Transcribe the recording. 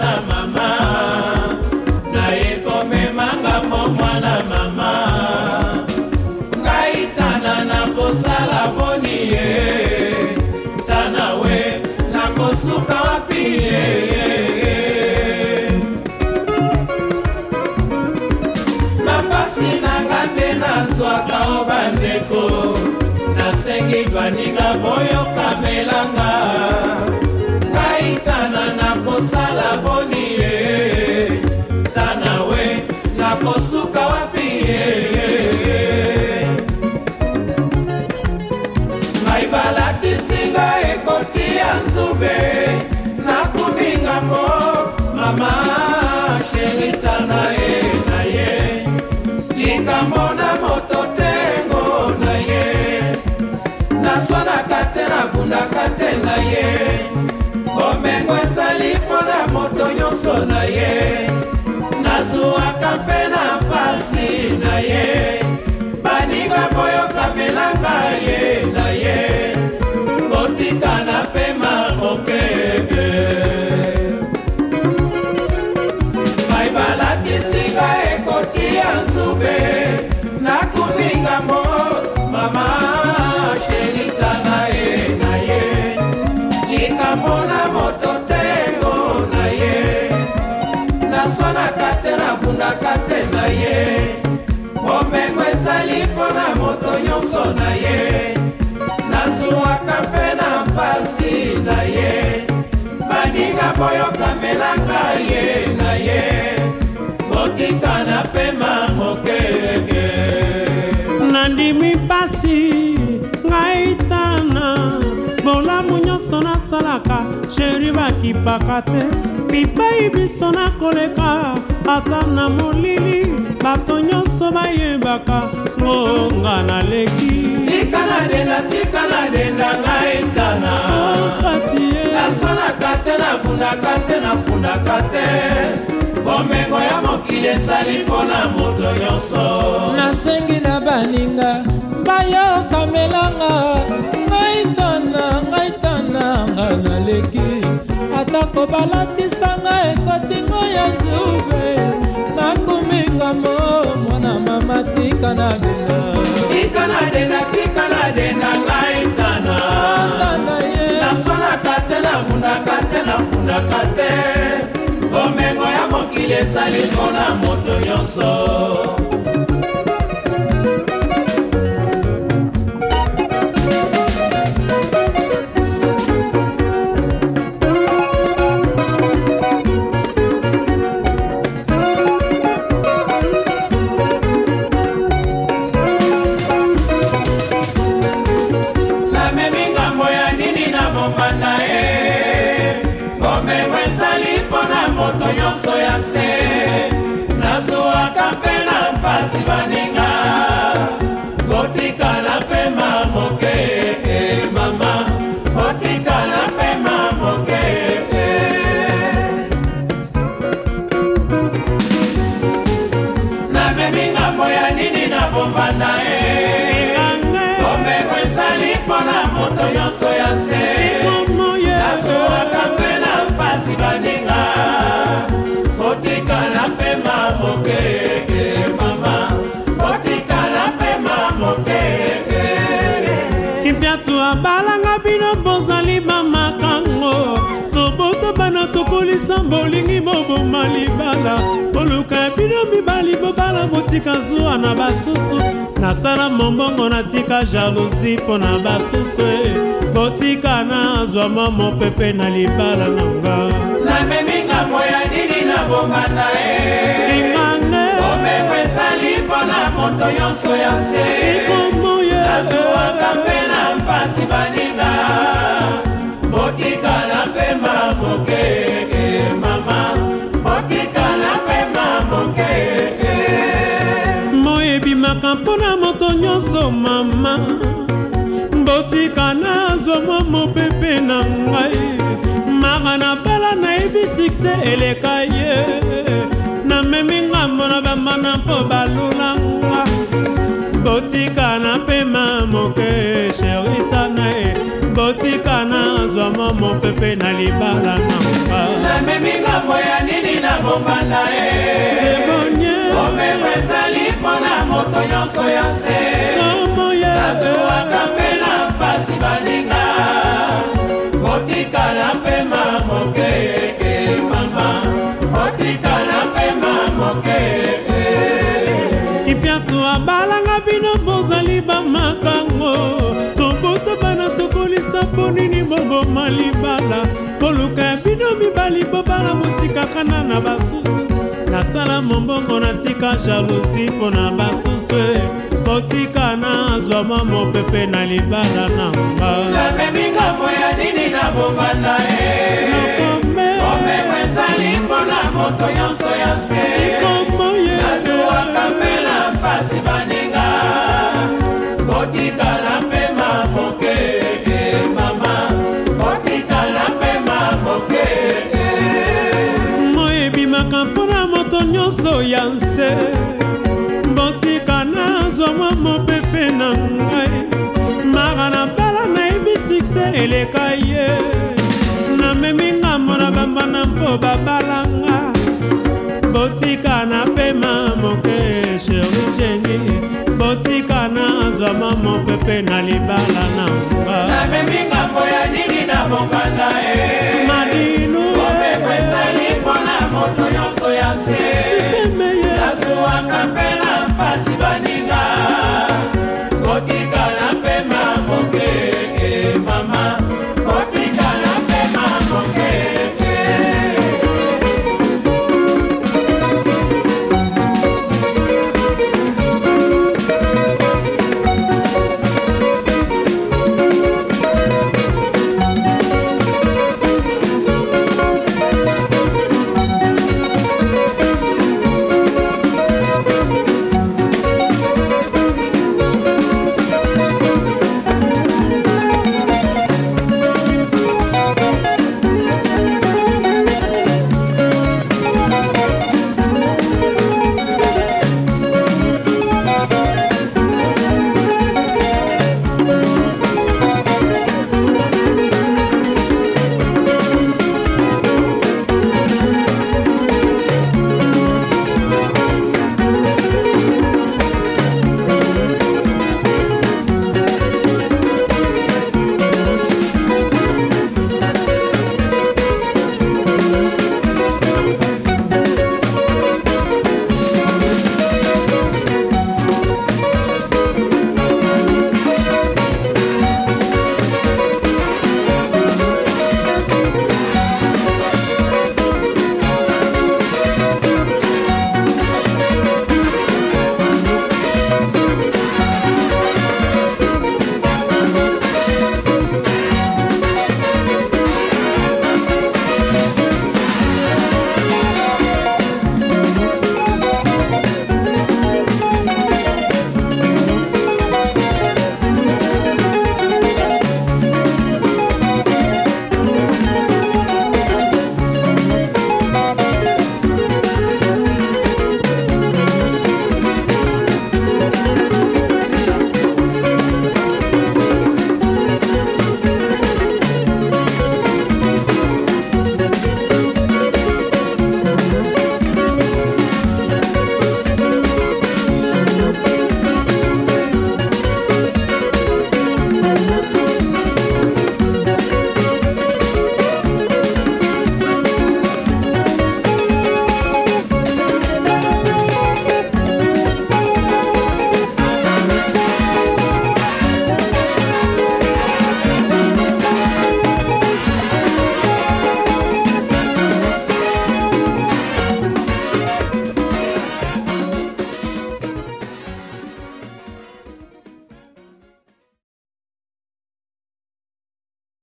mwana mama nayekomemanga mo mwana mama ngai tana nakosala poni ye tana we nakosuka wapi ye mapasi nanga nde nazwaka o bandeko nasengi baninga boyokamelanga nakosala mponi ye tana we nakosuka wapi ye ngai balatisinga ekoti ya nzube nakomi ngambo mama sheritana ye na ye likambo na moto tengo na ye naswanaka te nabundaka te na ye nyonso na ye nazwwaka mpe na mpasi na ye baninga boyokamelanga ye na ye kotikana mpe makoke okay. naswanaka te nabundaka te na ye bomengo ezali mpo na moto nyonso na ye nazwwaka mpe na mpasi na ye baninga boyokamelanga ye na ye botika na pema mokeke nandimi mpasi ngai tana bolamu nyonso nasalaka sheri bakipaka te bipai biso na koleka ata na molili bato nyonso bayebaka ngonga naleki tikala denda tikala denda ngai tana oh, nasolaka te nabundaka te nafundaka te bomengo ya mokili ezali mpona moto nyonso nasengi na baninga bayokamelanga po balatisanga ekotingo ya zube nakomingamo mwana mama tika na dena tika na dena tika na dena ngai tana naswanaka te nabundaka te nafundaka te bomengo ya mokili ezali mpona moto nyonso nyonso ya nse nazwaka mpe na mpasi baninga kotikala mpema mokeke mama kotikala mpema mokeke kimpiatu abalanga bino bozali bamakango tobota bana tokolisa bolinga nakutika zuwa na basusu nasala mombongo natika jalousi mpo na basusu e botika nazwa mwa mopepe na libala na nga nameminga moya nini na bomana e eh. imane omemo ezali mpo na moto nyonso ya nse ikomoye eh. nazwaka mpe na mpasi baninga botika na mpema moke motema mpo na moto nyonso mama mbotika nazwa mwa mopepe na ngai maka na bala nayebi sukse eleka ye namemi ngambo na bambana mpo balulanga botika na pema moke sheritana e botika nazwa mwa mopepe na libala na mpa namemi ngambo ya nini na bombana e moto nyonso ya se nazwwaka mpe na mpasi baninga kotikala mpema moke e mama kotikala mpema moke e. kipiatu abalanga bino bozali bamakango tobuta bana tokolisa mpo nini boboma libala koluka ya bino mibali bobala botikakana na basusu nasala mombongo natika jalousi mpo na basusu botika nazwa mwa mopepe na libala na nga nameminga boya nini na bobanda e eh? omemo ezali mpo na moto nyonso ya nse mopepe na ngai maka na bala nayebi sukse eleka ye namemi ngambo na bambana mpo babalanga botika na pema moke sheri jeni botika na azwama mopepe na libala na nga namemi ngambo ya nini na monganda e eh? madilu eh. mopepe ezali mpona moto nyonso ya se eh. nasuwaka mpe na mpasi baninga